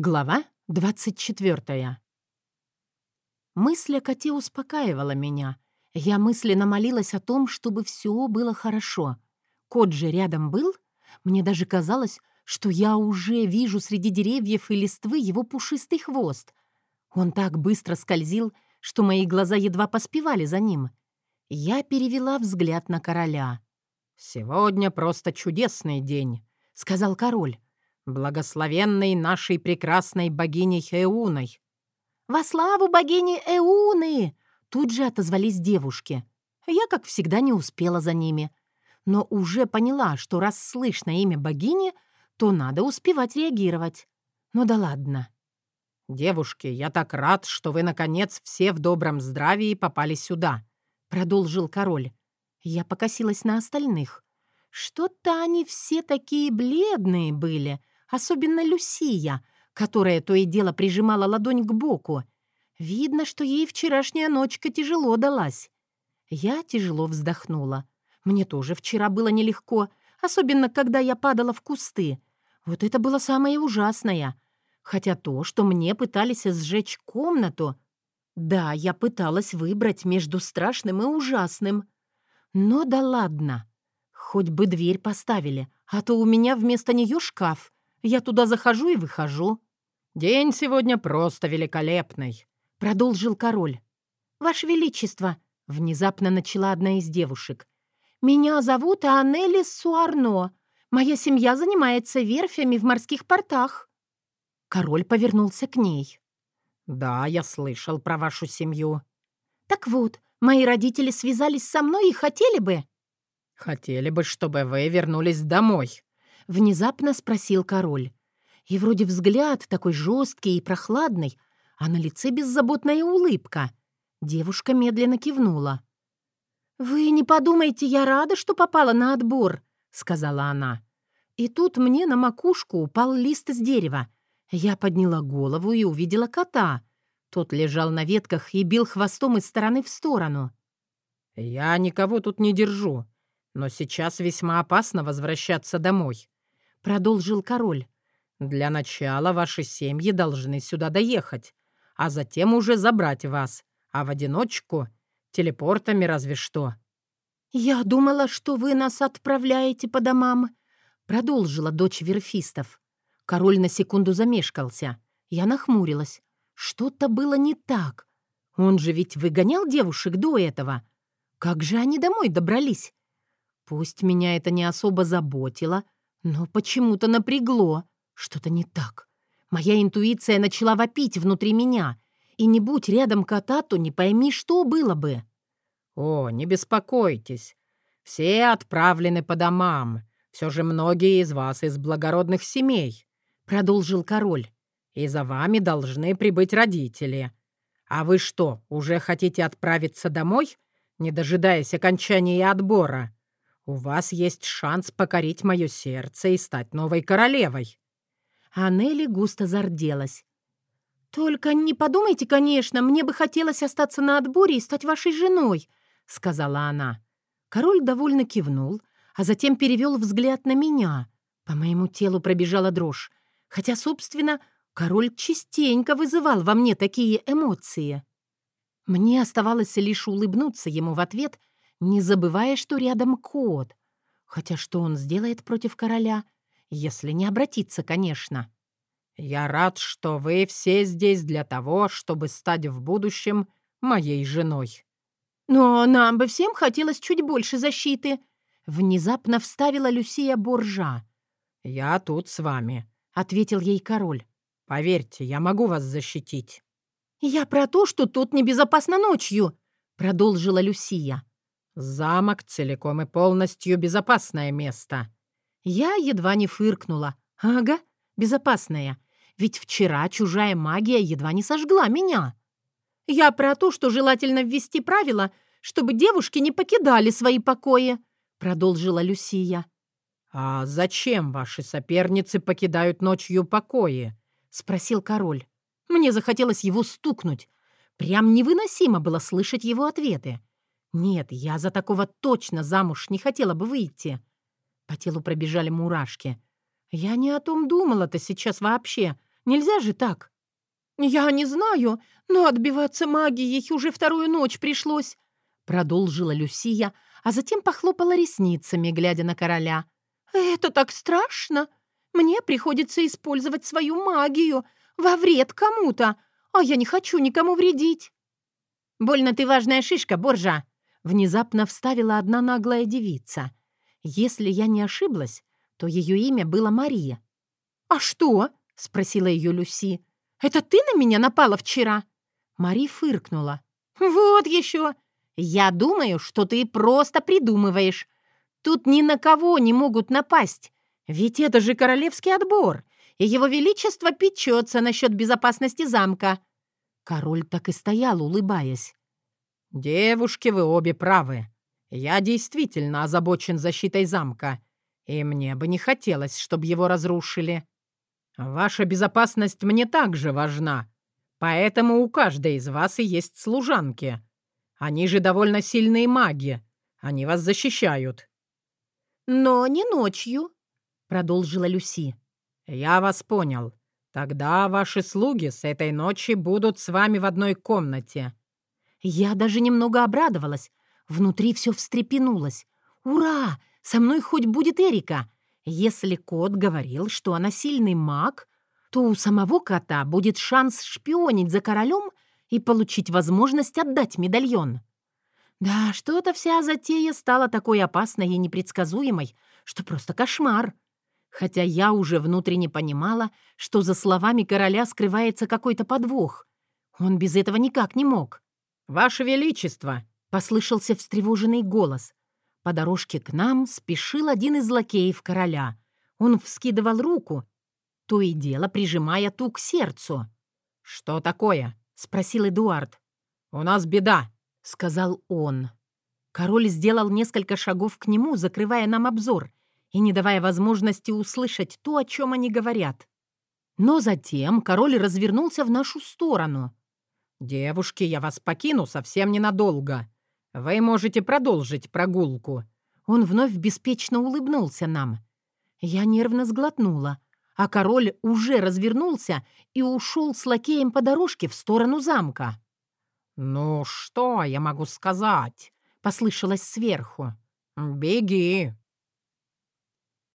Глава 24 Мысль о коте успокаивала меня. Я мысленно молилась о том, чтобы все было хорошо. Кот же рядом был. Мне даже казалось, что я уже вижу среди деревьев и листвы его пушистый хвост. Он так быстро скользил, что мои глаза едва поспевали за ним. Я перевела взгляд на короля. «Сегодня просто чудесный день», — сказал король благословенной нашей прекрасной богиней Эуной». «Во славу богини Эуны!» Тут же отозвались девушки. Я, как всегда, не успела за ними. Но уже поняла, что раз слышно имя богини, то надо успевать реагировать. Ну да ладно. «Девушки, я так рад, что вы, наконец, все в добром здравии попали сюда», — продолжил король. Я покосилась на остальных. Что-то они все такие бледные были, особенно Люсия, которая то и дело прижимала ладонь к боку. Видно, что ей вчерашняя ночка тяжело далась. Я тяжело вздохнула. Мне тоже вчера было нелегко, особенно когда я падала в кусты. Вот это было самое ужасное. Хотя то, что мне пытались сжечь комнату... Да, я пыталась выбрать между страшным и ужасным. Но да ладно. Хоть бы дверь поставили, а то у меня вместо нее шкаф. Я туда захожу и выхожу». «День сегодня просто великолепный», — продолжил король. «Ваше Величество», — внезапно начала одна из девушек, «меня зовут Анели Суарно. Моя семья занимается верфями в морских портах». Король повернулся к ней. «Да, я слышал про вашу семью». «Так вот, мои родители связались со мной и хотели бы...» «Хотели бы, чтобы вы вернулись домой», Внезапно спросил король. И вроде взгляд такой жесткий и прохладный, а на лице беззаботная улыбка. Девушка медленно кивнула. «Вы не подумайте, я рада, что попала на отбор», — сказала она. И тут мне на макушку упал лист из дерева. Я подняла голову и увидела кота. Тот лежал на ветках и бил хвостом из стороны в сторону. «Я никого тут не держу, но сейчас весьма опасно возвращаться домой. — продолжил король. «Для начала ваши семьи должны сюда доехать, а затем уже забрать вас, а в одиночку — телепортами разве что». «Я думала, что вы нас отправляете по домам», — продолжила дочь верфистов. Король на секунду замешкался. Я нахмурилась. Что-то было не так. Он же ведь выгонял девушек до этого. Как же они домой добрались? Пусть меня это не особо заботило, — но почему-то напрягло. Что-то не так. Моя интуиция начала вопить внутри меня. И не будь рядом кота, то не пойми, что было бы. «О, не беспокойтесь. Все отправлены по домам. Все же многие из вас из благородных семей», — продолжил король. «И за вами должны прибыть родители. А вы что, уже хотите отправиться домой, не дожидаясь окончания отбора?» У вас есть шанс покорить мое сердце и стать новой королевой». А Нелли густо зарделась. «Только не подумайте, конечно, мне бы хотелось остаться на отборе и стать вашей женой», — сказала она. Король довольно кивнул, а затем перевел взгляд на меня. По моему телу пробежала дрожь, хотя, собственно, король частенько вызывал во мне такие эмоции. Мне оставалось лишь улыбнуться ему в ответ не забывая, что рядом кот. Хотя что он сделает против короля, если не обратиться, конечно. «Я рад, что вы все здесь для того, чтобы стать в будущем моей женой». «Но нам бы всем хотелось чуть больше защиты», — внезапно вставила Люсия Боржа. «Я тут с вами», — ответил ей король. «Поверьте, я могу вас защитить». «Я про то, что тут небезопасно ночью», — продолжила Люсия. «Замок целиком и полностью безопасное место». Я едва не фыркнула. «Ага, безопасное. Ведь вчера чужая магия едва не сожгла меня». «Я про то, что желательно ввести правила, чтобы девушки не покидали свои покои», — продолжила Люсия. «А зачем ваши соперницы покидают ночью покои?» — спросил король. Мне захотелось его стукнуть. Прям невыносимо было слышать его ответы. Нет, я за такого точно замуж не хотела бы выйти. По телу пробежали мурашки. Я не о том думала-то сейчас вообще. Нельзя же так. «Я не знаю, но отбиваться магией уже вторую ночь пришлось», продолжила Люсия, а затем похлопала ресницами, глядя на короля. «Это так страшно! Мне приходится использовать свою магию во вред кому-то, а я не хочу никому вредить». «Больно ты важная шишка, Боржа!» Внезапно вставила одна наглая девица. Если я не ошиблась, то ее имя было Мария. «А что?» — спросила ее Люси. «Это ты на меня напала вчера?» Мари фыркнула. «Вот еще! Я думаю, что ты просто придумываешь. Тут ни на кого не могут напасть. Ведь это же королевский отбор, и его величество печется насчет безопасности замка». Король так и стоял, улыбаясь. «Девушки, вы обе правы. Я действительно озабочен защитой замка, и мне бы не хотелось, чтобы его разрушили. Ваша безопасность мне также важна, поэтому у каждой из вас и есть служанки. Они же довольно сильные маги, они вас защищают». «Но не ночью», — продолжила Люси. «Я вас понял. Тогда ваши слуги с этой ночи будут с вами в одной комнате». Я даже немного обрадовалась. Внутри все встрепенулось. «Ура! Со мной хоть будет Эрика!» Если кот говорил, что она сильный маг, то у самого кота будет шанс шпионить за королем и получить возможность отдать медальон. Да, что-то вся затея стала такой опасной и непредсказуемой, что просто кошмар. Хотя я уже внутренне понимала, что за словами короля скрывается какой-то подвох. Он без этого никак не мог. «Ваше Величество!» — послышался встревоженный голос. По дорожке к нам спешил один из лакеев короля. Он вскидывал руку, то и дело прижимая ту к сердцу. «Что такое?» — спросил Эдуард. «У нас беда», — сказал он. Король сделал несколько шагов к нему, закрывая нам обзор и не давая возможности услышать то, о чем они говорят. Но затем король развернулся в нашу сторону. «Девушки, я вас покину совсем ненадолго. Вы можете продолжить прогулку». Он вновь беспечно улыбнулся нам. Я нервно сглотнула, а король уже развернулся и ушел с лакеем по дорожке в сторону замка. «Ну, что я могу сказать?» — послышалось сверху. «Беги,